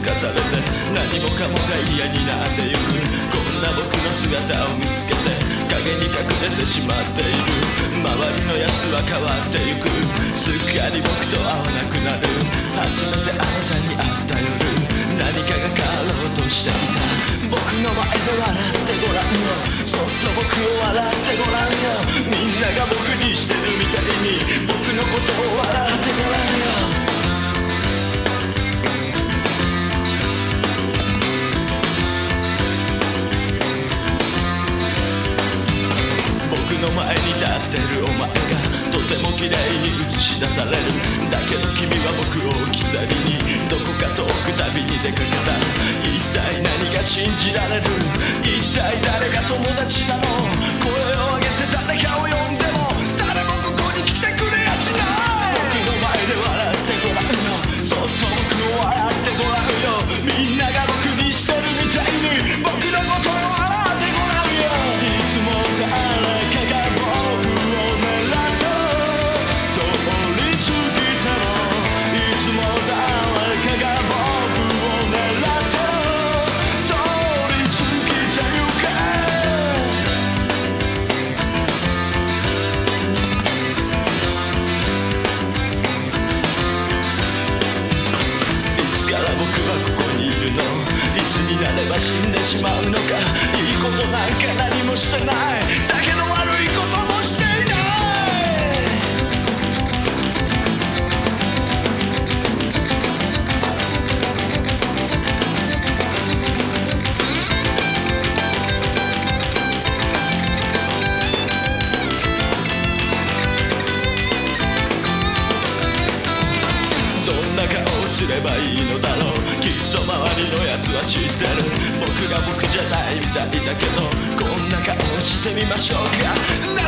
で見透かされて何もかもが嫌になってゆくこんな僕の姿を見つけて影に隠れてしまっている。周りの奴は変わってゆく。すっかり僕と会わなくなる。初めてあなたに会った夜何かが変わろうとしていた。僕の前で笑ってごらんよ。そっと僕を笑ってごらんよ。みんなが僕にしてるみたいに。し出される。だけど君は僕を置き去りに。ば死んでしまうのか。いいことなんか何もしてない。だけどすればいいのだろう。きっと周りのやつは知ってる。僕が僕じゃないみたいだけどこんな顔してみましょうか。